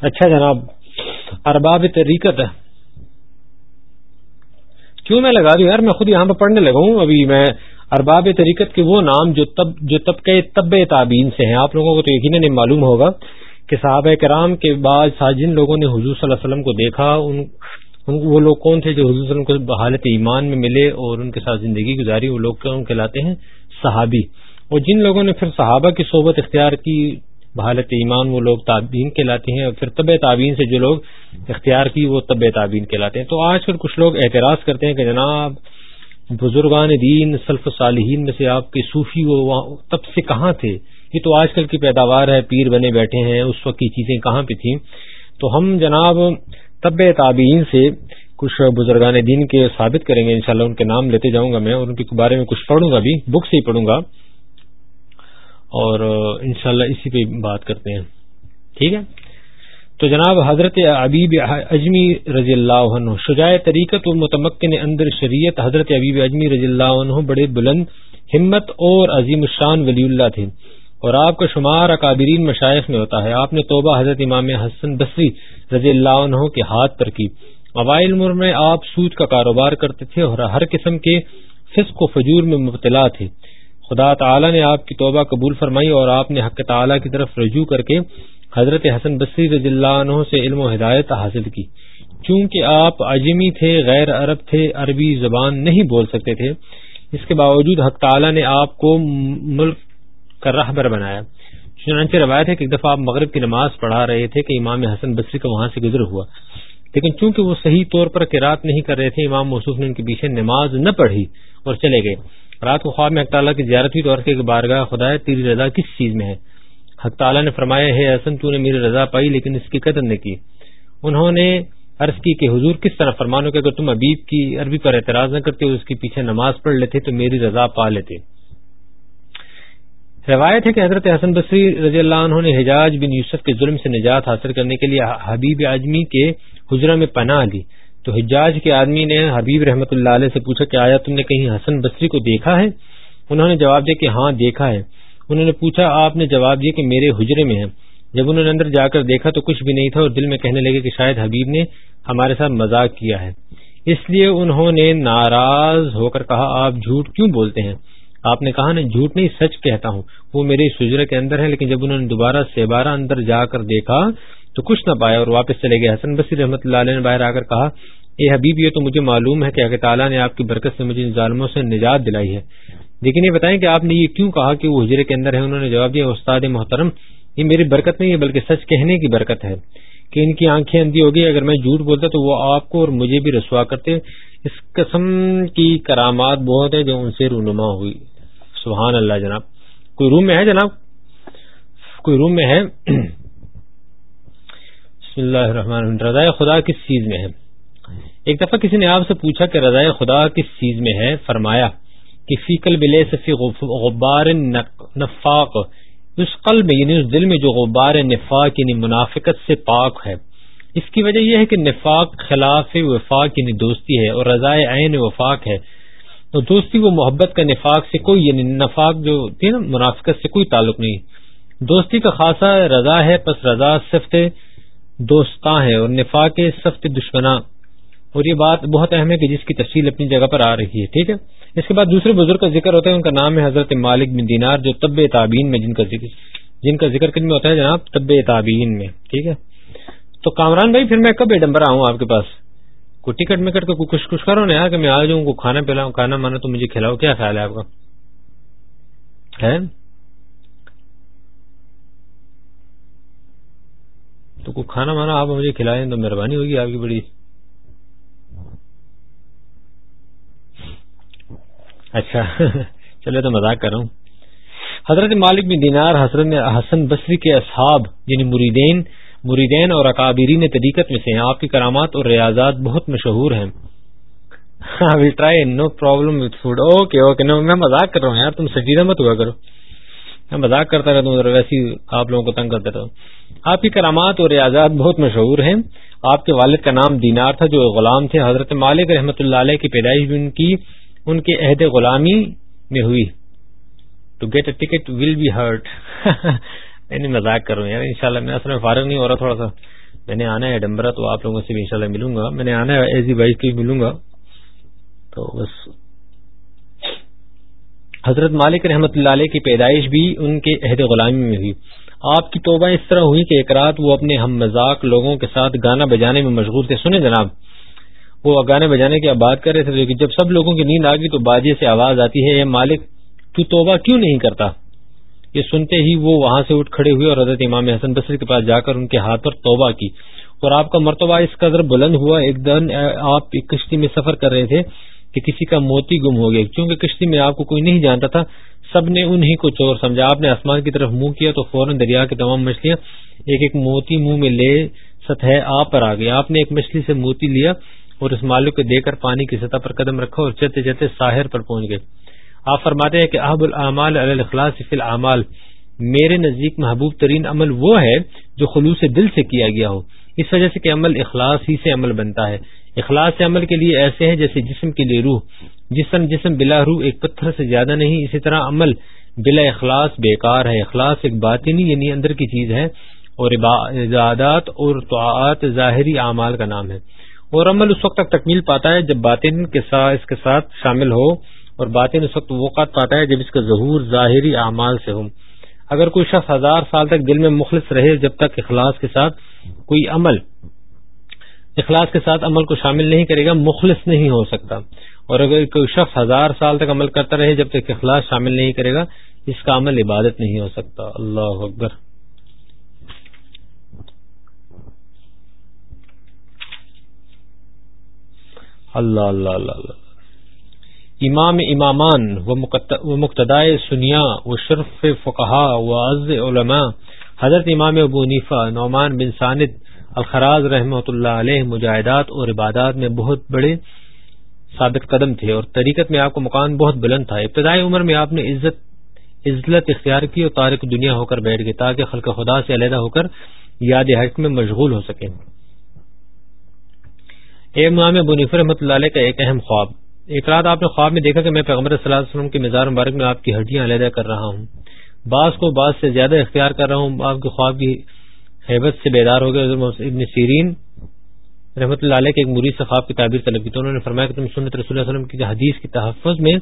اچھا جناب، ارباب طریقت کیوں میں لگا دوں یار، میں خود یہاں پہ پڑھنے لگا ہوں۔ ابھی میں ارباب طریقت کے وہ نام جو تب، جو طبقے، طب تعبین سے ہیں، آپ لوگوں کو تو یقیناً معلوم ہوگا کہ صحابہ کرام کے بعد جن لوگوں نے حضور صلی اللہ علیہ وسلم کو دیکھا۔ ان وہ لوگ کون تھے جو حضور صلی اللہ علیہ وسلم کو حالت ایمان میں ملے اور ان کے ساتھ زندگی گزاری، وہ لوگ کہلاتے ہیں؟ صحابی۔ اور جن لوگوں نے پھر صحابہ کی صحبت اختیار کی بحالت ایمان وہ لوگ تعبین کہلاتے ہیں اور پھر طب تعبین سے جو لوگ اختیار کی وہ طب تعبین کہلاتے ہیں۔ تو آج کل کچھ لوگ اعتراض کرتے ہیں کہ جناب بزرگان دین، سلف صالحین میں سے آپ کے صوفی وہ تب سے کہاں تھے؟ یہ تو آج کل کی پیداوار ہے، پیر بنے بیٹھے ہیں، اس وقت کی چیزیں کہاں پہ تھیں؟ تو ہم جناب طب تعبین سے کچھ بزرگان دین کے ثابت کریں گے، انشاءاللہ ان کے نام لیتے جاؤں گا میں اور ان کے بارے میں کچھ پڑھوں گا بھی، بک سے ہی پڑھوں گا۔ اور انشاءاللہ اسی پہ بات کرتے ہیں۔ ٹھیک ہے؟ تو جناب حضرت ابیب اجمی رضی اللہ عنہ شجائے طریقت و متمکن اندر شریعت حضرت ابیب اجمی رضی اللہ عنہ بڑے بلند، ہمت اور عظیم الشان ولی اللہ تھے۔ اور آپ کا شمار اکابرین مشائق میں ہوتا ہے۔ آپ نے توبہ حضرت امام حسن بصری رضی اللہ عنہ کے ہاتھ پر کی۔ اوائل عمر میں آپ سوچ کا کاروبار کرتے تھے اور ہر قسم کے فسق و فجور میں مبتلا تھے۔ خدا تعالی نے آپ کی توبہ قبول فرمائی اور آپ نے حق تعالی کی طرف رجوع کر کے حضرت حسن بصری رضی اللہ عنہ سے علم و ہدایت حاصل کی۔ چونکہ آپ اجمی تھے، غیر عرب تھے، عربی زبان نہیں بول سکتے تھے، اس کے باوجود حق تعالی نے آپ کو ملک کا رہبر بنایا۔ چنانچہ روایت ہے کہ ایک دفعہ آپ مغرب کی نماز پڑھا رہے تھے کہ امام حسن بصری کا وہاں سے گزر ہوا۔ لیکن چونکہ وہ صحیح طور پر قرات نہیں کر رہے تھے، امام موصوف نے ان کے پیچھے نماز نہ پڑھی اور چلے گئے۔ رات کو خواب میں حق تعالیٰ کی زیارت ہوئی تو عرقے کے بارگاہ خدا تیری رضا کس چیز میں ہے؟ حق تعالیٰ نے فرمایا ہے حسن، تو نے میری رضا پائی لیکن اس کی قدر نے کی۔ انہوں نے عرض کی کہ حضور کس طرح فرمانو کہ اگر تم ابیب کی عربی پر اعتراض نہ کرتے اس کے پیچھے نماز پڑھ لیتے تو میری رضا پا لیتے۔ روایت ہے کہ حضرت حسن بصری رضی اللہ عنہ نے حجاج بن یوسف کے ظلم سے نجات حاصل کرنے کے لیے حبیب اعظمی کے حجرہ میں پناہ لی۔ تو حجاج کے آدمی نے حبیب رحمت اللہ علیہ سے پوچھا کہ آیا تم نے کہیں حسن بصری کو دیکھا ہے؟ انہوں نے جواب دیا کہ ہاں دیکھا ہے۔ انہوں نے پوچھا، آپ نے جواب دیا کہ میرے حجرے میں ہے جب انہوں نے اندر جا کر دیکھا تو کچھ بھی نہیں تھا اور دل میں کہنے لگے کہ شاید حبیب نے ہمارے ساتھ مذاق کیا ہے۔ اس لیے انہوں نے ناراض ہو کر کہا، آپ جھوٹ کیوں بولتے ہیں؟ آپ نے کہا نا جھوٹ نہیں، سچ کہتا ہوں۔ وہ میرے سجرے کے اندر ہے، لیکن جب انہوں نے دوبارہ سے بارہ اندر جا کر دیکھا تو کچھ نہ پایا اور واپس چلے گئے۔ حسن بصیر رحمۃ اللہ علیہ نے باہر آ کر کہا، اے حبیب، یہ تو مجھے معلوم ہے کہ اگر تعالیٰ نے آپ کی برکت سے مجھے ان ظالموں سے نجات دلائی ہے۔ لیکن یہ بتائیں کہ آپ نے یہ کیوں کہا کہ وہ حجرے کے اندر ہے انہوں نے جواب دیا، استاد محترم، یہ میری برکت نہیں ہے، بلکہ سچ کہنے کی برکت ہے کہ ان کی آنکھیں اندھی ہوگی اگر میں جھوٹ بولتا تو وہ آپ کو اور مجھے بھی رسوا کرتے۔ اس قسم کی کرامات بہت ہے جو ان سے رونما ہوئی۔ سبحان اللہ جناب۔ کوئی روم میں ہے جناب؟ کوئی روم میں ہے؟ بسم اللہ الرحمن رضا خدا کس چیز میں ہے؟ ایک دفعہ کسی نے آپ سے پوچھا کہ رضا خدا کس چیز میں ہے؟ فرمایا کہ فیقل بلے صفی غبار نفاق۔ اس قلب یعنی اس دل میں جو غبار نفاق یعنی منافقت سے پاک ہے۔ اس کی وجہ یہ ہے کہ نفاق خلاف وفاق یعنی دوستی ہے، اور رضائے عین وفاق ہے۔ تو دوستی وہ محبت کا نفاق سے کوئی یعنی نفاق جو تھی نا، منافقت سے کوئی تعلق نہیں۔ دوستی کا خاصا رضا ہے، پس رضا صفت دوستاں ہے اور نفاق سفت دشمنا اور یہ بات بہت اہم ہے کہ جس کی تفصیل اپنی جگہ پر آ رہی ہے، ٹھیک ہے؟ اس کے بعد دوسرے بزرگ کا ذکر ہوتا ہے، ان کا نام ہے حضرت مالک بن دینار، جو طب تعبین میں جن کا ذکر جن کا ذکر کن میں ہوتا ہے جناب؟ طب تعبین میں، ٹھیک ہے؟ تو کامران بھائی، پھر میں کب ڈمبر آؤں آپ کے پاس؟ کوئی ٹکٹ مکٹ کا کچھ کچھ کرو نا یار کہ میں آ جاؤں، کو کھانا پلاؤں، کھانا مانا تو مجھے کھلاؤ۔ کیا خیال ہے آپ کا؟ ہے تو کوئی کھانا مانا آپ مجھے کھلائیں تو مہربانی ہوگی آپ کی بڑی۔ اچھا چلے تو مذاق کر رہا ہوں۔ حضرت مالک بن دینار، حضرت حسن بصری کے اصحاب یعنی مریدین مریدین اور اکابرین طریقت میں سے ہیں۔ آپ کی کرامات اور ریاضات بہت مشہور ہیں۔ Try no problem with food okay okay no میں مذاق کر رہا ہوں یار، تم سجیدہ مت ہوا کرو۔ میں مذاق کرتا رہتا ہوں ویسے آپ لوگوں کو تنگ کرتا رہتا ہوں۔ آپ کی کرامات اور ریاضات بہت مشہور ہیں۔ آپ کے والد کا نام دینار تھا، جو غلام تھے۔ حضرت مالک رحمۃ اللہ علیہ کی پیدائش بھی ان کی، ان کے عہد غلامی میں ہوئی۔ To get a ticket will be hurt نہیں مذاق کروں یار ان شاء اللہ میں اصل میں فارغ نہیں ہو رہا تھوڑا سا۔ میں نے آنا ہے ڈمبرا تو آپ لوگوں سے بھی انشاءاللہ ملوں گا۔ میں نے آنا ہے ایزی بھائی کی ملوں گا۔ تو بس۔ حضرت مالک رحمت اللہ علیہ کی پیدائش بھی ان کے عہد غلامی میں ہوئی۔ آپ کی توبہ اس طرح ہوئی کہ ایک رات وہ اپنے ہم مذاق لوگوں کے ساتھ گانا بجانے میں مشغول تھے۔ سنیں جناب، وہ گانے بجانے کی بات کر رہے تھے جب سب لوگوں کی نیند آ گئی تو باجے سے آواز آتی ہے یہ مالک، تو توبہ کیوں نہیں کرتا؟ یہ سنتے ہی وہ وہاں سے اٹھ کھڑے ہوئے اور حضرت امام حسن بصری کے پاس جا کر ان کے ہاتھ پر توبہ کی۔ اور آپ کا مرتبہ اس قدر بلند ہوا، ایک دن آپ ایک کشتی میں سفر کر رہے تھے کہ کسی کا موتی گم ہو گیا۔ کیونکہ کشتی میں آپ کو کوئی نہیں جانتا تھا، سب نے انہی کو چور سمجھا۔ آپ نے آسمان کی طرف منہ کیا تو فوراً دریا کی تمام مچھلیاں ایک ایک موتی منہ میں لے سطح آپ پر آ گئی۔ آپ نے ایک مچھلی سے موتی لیا اور اس مالک کو دے کر پانی کی سطح پر قدم رکھا اور چلتے چلتے ساحر پر پہنچ گئے۔ آپ فرماتے ہیں کہ احب العمال الخلاص فی العمال میرے نزدیک محبوب ترین عمل وہ ہے جو خلوص دل سے کیا گیا ہو۔ اس وجہ سے کہ عمل اخلاص ہی سے عمل بنتا ہے۔ اخلاص سے عمل کے لیے ایسے ہیں جیسے جسم کے لیے روح۔ جسم جسم بلا روح ایک پتھر سے زیادہ نہیں، اسی طرح عمل بلا اخلاص بیکار ہے۔ اخلاص ایک باطنی یعنی اندر کی چیز ہے اور عبادات اور طاعات ظاہری اعمال کا نام ہے۔ اور عمل اس وقت تک تکمیل پاتا ہے جب باطن کے ساتھ اس کے ساتھ شامل ہو۔ اور باطن اس وقت وقت پاتا ہے جب اس کا ظہور ظاہری اعمال سے ہو اگر کوئی شخص ہزار سال تک دل میں مخلص رہے جب تک اخلاص کے ساتھ کوئی عمل، اخلاص کے ساتھ عمل کو شامل نہیں کرے گا، مخلص نہیں ہو سکتا۔ اور اگر کوئی شخص ہزار سال تک عمل کرتا رہے جب تک اخلاص شامل نہیں کرے گا، اس کا عمل عبادت نہیں ہو سکتا۔ اللہ اکبر۔ اللہ اللہ اللہ اللہ۔ امام امامان و مقتدائے سنیا و شرف فقہا و عز علماء، حضرت امام ابو نیفا نعمان بن ساند الخراز رحمۃ اللہ علیہ مجاہدات اور عبادات میں بہت بڑے ثابت قدم تھے اور طریقت میں آپ کا مکان بہت بلند تھا۔ ابتدائی عمر میں آپ نے عزت عزت اختیار کی اور تارک دنیا ہو کر بیٹھ گئے تاکہ خلق خدا سے علیحدہ ہو کر یاد حق میں مشغول ہو سکے امام بنیف رحمۃ اللہ علیہ کا ایک اہم خواب۔ ایک رات آپ نے خواب میں دیکھا کہ میں پیغمبر صلی اللہ علیہ وسلم کے مزار مبارک میں آپ کی ہڈیاں علیحدہ کر رہا ہوں۔ بعض کو بعض سے زیادہ اختیار کر رہا ہوں۔ آپ کے خواب کی حیبت سے بیدار ہو گئے۔ ابن سیرین رحمۃ اللہ علیہ کے ایک مریض سے خواب کی تعبیر طلب کی۔ تو انہوں نے فرمایا کہ تم سنت رسول اللہ علیہ وسلم کی حدیث کی تحفظ میں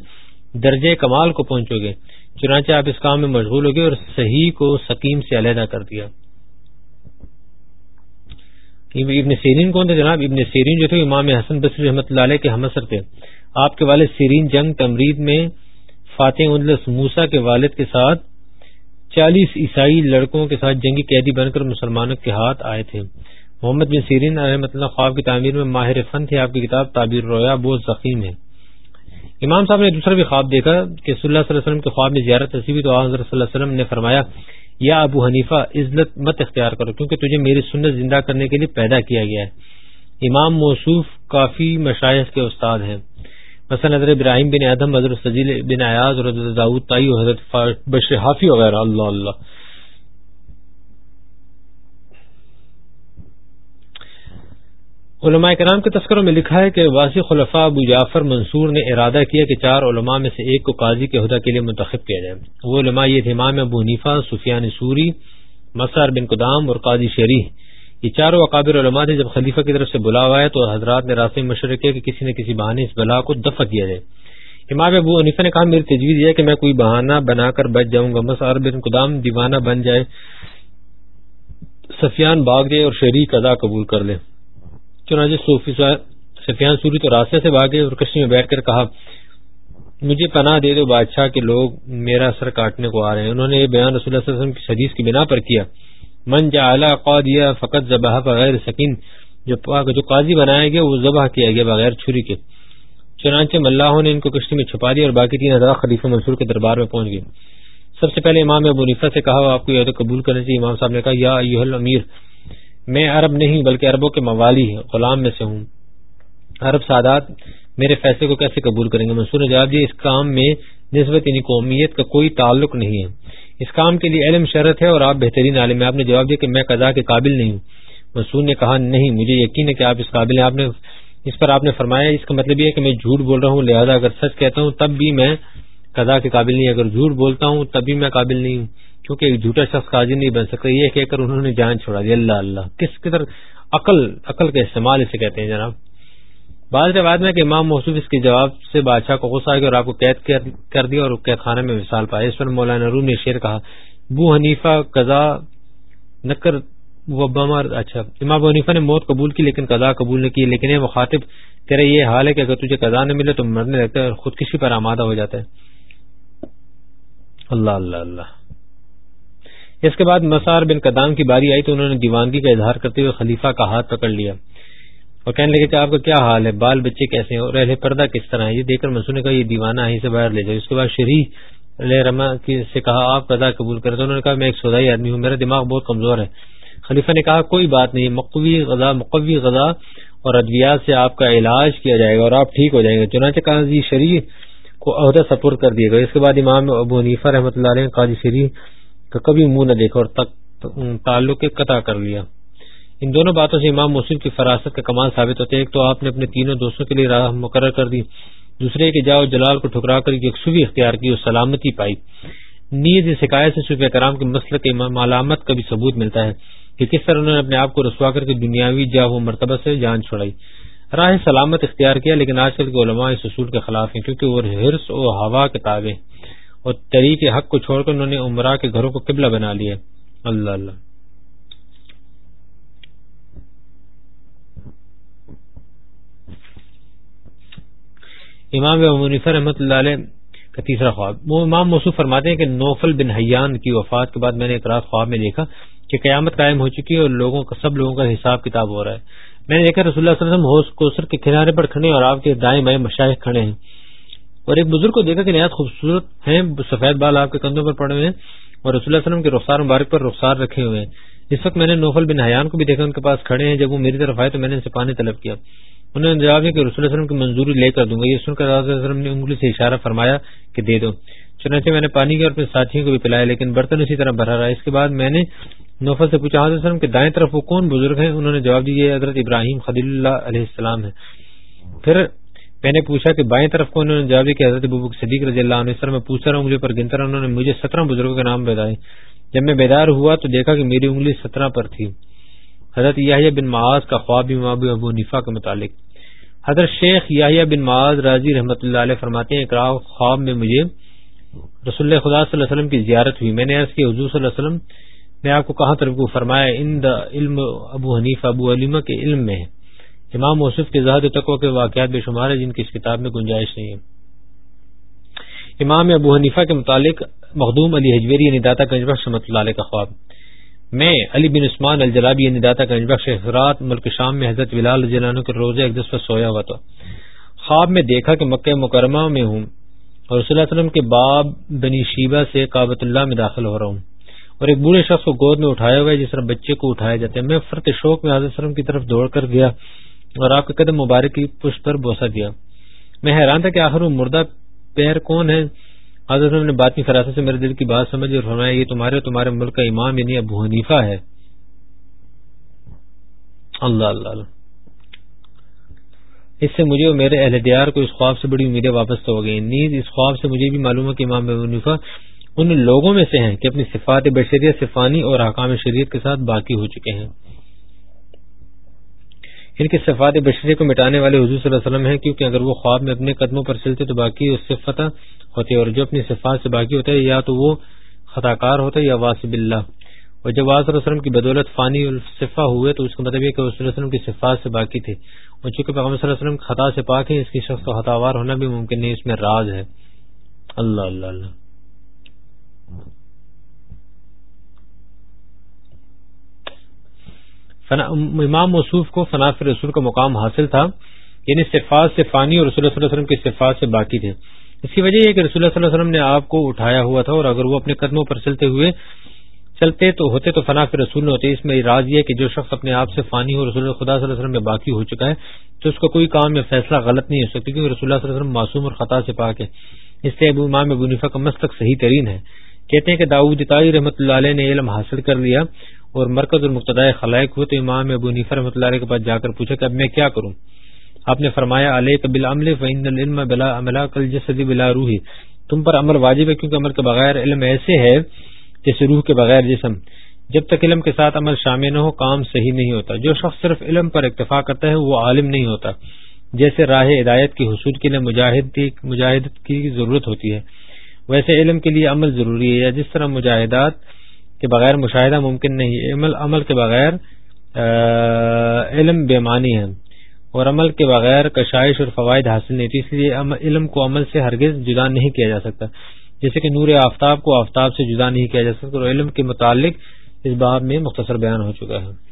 درجہ کمال کو پہنچو گے، چنانچہ آپ اس کام میں مشغول ہو گئے اور صحیح کو سکیم سے علیحدہ کر دیا۔ ابن سیرین کون تھے جناب؟ ابن سیرین جو تھے، امام حسن بصری رحمۃ اللہ علیہ کے ہمسر تھے۔ آپ کے والد سیرین جنگ تمرید میں فاتح اندلس موسا کے والد کے ساتھ چالیس عیسائی لڑکوں کے ساتھ جنگی قیدی بن کر مسلمانوں کے ہاتھ آئے تھے۔ محمد بن سیرین رحمۃ اللہ خواب کی تعمیر میں ماہر فن تھے۔ آپ کی کتاب تعبیر رویا بہت ذخیم ہے۔ امام صاحب نے دوسرا بھی خواب دیکھا کہ صلی اللہ علیہ وسلم کے خواب میں زیارت نصیبی تو حضرت صلی اللہ علیہ وسلم نے فرمایا یا ابو حنیفہ عزت مت اختیار کرو، کیونکہ تجھے میری سنت زندہ کرنے کے لیے پیدا کیا گیا ہے۔ امام موصوف کافی مشائق کے استاد ہیں۔ مثلا حضرت ابراہیم بن ادم حضرت سجیل بن ایاز اور حضرت داود تائی اور حضرت بشر حافی وغیرہ، اللہ اللہ۔ علماء کرام کے تذکروں میں لکھا ہے کہ واضح خلفاء ابو جعفر منصور نے ارادہ کیا کہ چار علماء میں سے ایک کو قاضی کے عہدہ کے لیے منتخب کیا جائے۔ وہ علماء یہ تھے، امام ابو حنیفہ، سفیان سوری مسار بن قدام اور قاضی شریح۔ یہ چاروں اقابر علماء تھے، جب خلیفہ کی طرف سے بلاوا ہے تو حضرات نے راستے مشورے کیا کہ کسی نہ کسی بہانے اس بلا کو دفع کیا جائے۔ امام ابو حنیفہ نے کہا، میری تجویز یہ کہ میں کوئی بہانہ بنا کر بچ جاؤں گا۔ مسار بن قدام دیوانہ بن جائے، سفیان باغ جائے اور شریح قضا قبول کر لے۔ چنانچہ صوفی سفیان سوری تو راستے سے بھاگے اور کشتی میں بیٹھ کر کہا، مجھے پناہ دے دو بادشاہ کے لوگ میرا سر کاٹنے کو آ رہے ہیں۔ انہوں نے یہ بیان رسول اللہ صلی اللہ علیہ وسلم کی حدیث کی بنا پر کیا۔ من جا قادیا فقط ذبح بغیر سکین۔ جو جو قاضی بنایا گیا، وہ ذبح کیا گیا بغیر چھری کے۔ چنانچہ ملاحوں نے ان کو کشتی میں چھپا دیا اور باقی تین ہزار خلیفہ منصور کے دربار میں پہنچ گئے۔ سب سے پہلے امام ابو نیفا سے کہا، آپ کو یہ قبول کرنے سے امام صاحب نے کہا، یا ایوہ امیر میں عرب نہیں بلکہ عربوں کے موالی غلام میں سے ہوں۔ عرب سادات، میرے فیصلے کو کیسے قبول کریں گے؟ منصور نے جواب جی، اس کام میں نسبت یعنی قومیت کا کوئی تعلق نہیں ہے۔ اس کام کے لیے علم شرط ہے اور آپ بہترین عالم آپ نے جواب دیا کہ میں قضا کے قابل نہیں ہوں۔ منصور نے کہا، نہیں، مجھے یقین ہے کہ آپ اس قابل ہیں۔ آپ نے، اس پر آپ نے فرمایا، اس کا مطلب یہ ہے کہ میں جھوٹ بول رہا ہوں، لہذا اگر سچ کہتا ہوں، تب بھی میں قضا کے قابل نہیں اگر جھوٹ بولتا ہوں، تب بھی میں قابل نہیں ہوں۔ کیونکہ ایک جھوٹا شخص قاضی نہیں بن سکتا، یہ کہہ کر انہوں نے جان چھوڑا دی، اللہ اللہ۔ کس قدر عقل عقل کا استعمال اسے کہتے ہیں جناب۔ بعض روایت میں کہ امام موصوف اس کے جواب سے بادشاہ کو غصہ آ گیا اور آپ کو قید کر دیا اور قید خانے میں مثال پایا۔ اس پر مولانا روم نے شیر کہا بو حنیفہ قضا نکر اچھا۔ امام حنیفہ نے موت قبول کی لیکن قضا قبول نہیں کی، لیکن یہ مخاطب، تیرا یہ حال ہے کہ اگر تجھے قضا نہ ملے تو مرنے لگتا ہے اور خودکشی پر آمادہ ہو جاتا ہے۔ اللہ اللہ اللہ۔ اس کے بعد مسار بن قدام کی باری آئی تو انہوں نے دیوانگی کا اظہار کرتے ہوئے خلیفہ کا ہاتھ پکڑ لیا اور کہنے لگے کہ آپ کا کیا حال ہے؟ بال بچے کیسے ہیں اور اہل پردہ کس طرح ہے یہ دیکھ کر منسو نے کہا، یہ دیوانہ آئی سے باہر لے جائے اس کے بعد شریح علیہ رما سے کہا، آپ قضا قبول کرے تو انہوں نے کہا، میں ایک سودائی آدمی ہوں، میرا دماغ بہت کمزور ہے۔ خلیفہ نے کہا، کوئی بات نہیں، مقوی غذا مقوی غذا اور ادویات سے آپ کا علاج کیا جائے گا اور آپ ٹھیک ہو جائیں گے۔ چنانچہ قاضی جی، شریح کو عہدہ سپر کر دیا گا اس کے بعد امام ابو حنیفہ رحمۃ اللہ علیہ، قاضی شریح کا کبھی منہ نہ دیکھا اور تعلق قطع کر لیا۔ ان دونوں باتوں سے امام مسلم کی فراست کا کمال ثابت ہوتے ایک تو آپ نے اپنے تینوں دوستوں کے لیے راہ مقرر کر دی۔ دوسرے کے جاؤ جلال کو ٹھکرا کر یکسوی اختیار کی اور سلامتی پائی۔ نیز اس سے صوفیہ کرام کے مسئلہ کے علامت کا بھی ثبوت ملتا ہے کہ کس طرح انہوں نے اپنے آپ کو رسوا کر کے دنیاوی جا و مرتبہ سے جان چھوڑائی راہ سلامت اختیار کیا، لیکن آج کل کے علماء اس اصول کے خلاف ہیں، کیونکہ وہ ہرس و ہوا کتابیں۔ اور طریق حق کو چھوڑ کر انہوں نے عمرہ کے گھروں کو قبلہ بنا لیا۔ اللہ اللہ۔ امام منیفر رحمۃ اللہ علیہ کا تیسرا خواب۔ وہ امام موصوف فرماتے ہیں کہ نوفل بن حیان کی وفات کے بعد میں نے ایک رات خواب میں دیکھا کہ قیامت قائم ہو چکی ہے اور لوگوں کا، سب لوگوں کا حساب کتاب ہو رہا ہے۔ میں نے دیکھا رسول اللہ صلی اللہ علیہ وسلم کوسر کے کنارے پر کھڑے اور آپ کے دائیں بائیں مشاہد کھڑے ہیں۔ اور ایک بزرگ کو دیکھا کہ نہایت خوبصورت ہیں، سفید بال آپ کے کندھوں پر پڑے ہوئے ہیں اور رسول اللہ وسلم کے رخسار مبارک پر رخسار رکھے ہوئے ہیں۔ اس وقت میں نے نوفل بن حیان کو بھی دیکھا، ان کے پاس کھڑے ہیں، جب وہ میری طرف آئے تو میں نے ان سے پانی طلب کیا۔ انہوں نے جواب دیا کہ رسول اللہ وسلم کی منظوری لے کر دوں گا۔ یہ سن کر وسلم نے انگلی سے اشارہ فرمایا کہ دے دو۔ چنانچہ میں نے پانی کے اور اپنے ساتھیوں کو بھی پلایا، لیکن برتن اسی طرح بھرا رہا۔ اس کے بعد میں نے نوفل سے پوچھا، حضرت وسلم کہ دائیں طرف وہ کون بزرگ ہیں؟ انہوں نے جواب دیا حضرت ابراہیم خدیل اللہ علیہ السلام ہے پھر میں نے پوچھا کہ بائیں طرف کو انہوں نے جواب کہ حضرت ببو صدیق رضی اللہ عنہ اس طرح میں پوچھتا رہا مجھے پر گنتا رہا انہوں نے مجھے سترہ بزرگوں کے نام بتائے جب میں بیدار ہوا تو دیکھا کہ میری انگلی سترہ پر تھی۔ حضرت یاہیا بن معاذ کا خواب ابو نفا کے متعلق۔ حضرت شیخ یاہیا بن معاذ راضی رحمۃ اللہ علیہ فرماتے ہیں خواب میں مجھے رسول اللہ خدا صلی اللہ علیہ وسلم کی زیارت ہوئی۔ میں نے عرض کی حضور صلی اللہ علیہ وسلم نے آپ کو کہاں طرف کو فرمایا؟ ان دا علم ابو حنیف ابو علیمہ کے علم میں ہے۔ امام موصف کے زہد تقوی کے واقعات بے شمار ہے جن کی اس کتاب میں گنجائش نہیں ہے۔ امام ابو حنیفہ کے متعلق مخدوم علی حجویری یعنی داتا گنج بخش رحمۃ اللہ علیہ کا خواب۔ میں علی بن عثمان الجلابی یعنی داتا گنج بخش رات ملک شام میں حضرت ولال جلانو کے روزے اقدس پر سویا ہوا تھا۔ خواب میں دیکھا کہ مکہ مکرمہ میں ہوں اور رسول اللہ وسلم کے باب بنی شیبہ سے کابت اللہ میں داخل ہو رہا ہوں اور ایک بوڑھے شخص کو گود میں اٹھایا ہوا ہے جس طرح بچے کو اٹھایا جاتا ہے۔ میں فرت شوق میں حضرت وسلم کی طرف دوڑ کر گیا۔ اور آپ کے قدم مبارک کی پشت پر بوسا دیا۔ میں حیران تھا کہ آخر وہ مردہ پیر کون ہے؟ حضرت نے بات فراست سے میرے دل کی بات سمجھ اور فرمایا، یہ تمہارے اور تمہارے ملک کا امام یعنی ابو حنیفہ ہے۔ اللہ اللہ اللہ۔ اس سے مجھے اور میرے اہل دیار کو اس خواب سے بڑی امیدیں واپس ہو گئی نیز اس خواب سے مجھے بھی معلوم ہے کہ امام ابو حنیفہ ان لوگوں میں سے ہیں کہ اپنی صفات بشریت، صفانی اور حکام شریعت کے ساتھ باقی ہو چکے ہیں۔ ان کی صفات بشری کو مٹانے والے حضور صلی اللہ علیہ وسلم ہیں، کیونکہ اگر وہ خواب میں اپنے قدموں پر چلتے تو باقی اس سے فتح ہوتے اور جو اپنی صفات سے باقی ہوتا ہے، یا تو وہ خطا کار ہوتا ہے یا واسب اللہ۔ اور جب آج وسلم کی بدولت فانی الصفا ہوئے تو اس کا مطلب یہ کہ صلی اللہ علیہ وسلم کی صفات سے باقی تھے۔ اور چونکہ پیغمبر صلی اللہ علیہ وسلم خطا سے پاک ہیں، اس کی شخص کو خطاوار ہونا بھی ممکن نہیں، اس میں راز ہے۔ اللہ اللہ اللہ۔ امام موصوف کو فناف رسول کا مقام حاصل تھا یعنی صفات سے فانی اور رسول اللہ صلی اللہ علیہ وسلم کی صفات سے باقی تھے۔ اس کی وجہ یہ کہ رسول اللہ صلی اللہ علیہ وسلم نے آپ کو اٹھایا ہوا تھا اور اگر وہ اپنے قدموں پر چلتے ہوئے چلتے تو ہوتے تو فناف رسول نہ ہوتے۔ اس میں راز یہ کہ جو شخص اپنے آپ سے فانی ہو، رسول خدا صلی اللہ علیہ وسلم میں باقی ہو چکا ہے، تو اس کا کوئی کام یا فیصلہ غلط نہیں ہو سکتا، کیونکہ رسول اللہ صلی اللہ علیہ وسلم معصوم اور خطا سے پاک ہے۔ اس لیے ابو امام ابو نفا کا مستق صحیح ترین ہے۔ کہتے ہیں کہ داؤد تائی رحمۃ اللہ علیہ نے علم حاصل کر لیا۔ اور مرکز اور خلائق ہوئے تو امام ابو نیفر رحمۃ اللہ علیہ کے پاس جا کر پوچھا کہ اب میں کیا کروں؟ آپ نے فرمایا علیہ کبل عمل فعین العلم بلا عملہ کل جسدی بلا روحی۔ تم پر عمل واجب ہے کیونکہ عمل کے بغیر علم ایسے ہے جیسے روح کے بغیر جسم۔ جب تک علم کے ساتھ عمل شامل نہ ہو، کام صحیح نہیں ہوتا۔ جو شخص صرف علم پر اکتفا کرتا ہے، وہ عالم نہیں ہوتا۔ جیسے راہ ہدایت کی حصول کے لیے مجاہدت کی ضرورت ہوتی ہے۔ ویسے علم کے لیے عمل ضروری ہے، یا جس طرح مجاہدات کے بغیر مشاہدہ ممکن نہیں عمل عمل کے بغیر علم بے معنی ہے۔ اور عمل کے بغیر کشائش اور فوائد حاصل نہیں۔ تھی اس لیے علم کو عمل سے ہرگز جدا نہیں کیا جا سکتا۔ جیسے کہ نور آفتاب کو آفتاب سے جدا نہیں کیا جا سکتا۔ اور علم کے متعلق اس باب میں مختصر بیان ہو چکا ہے۔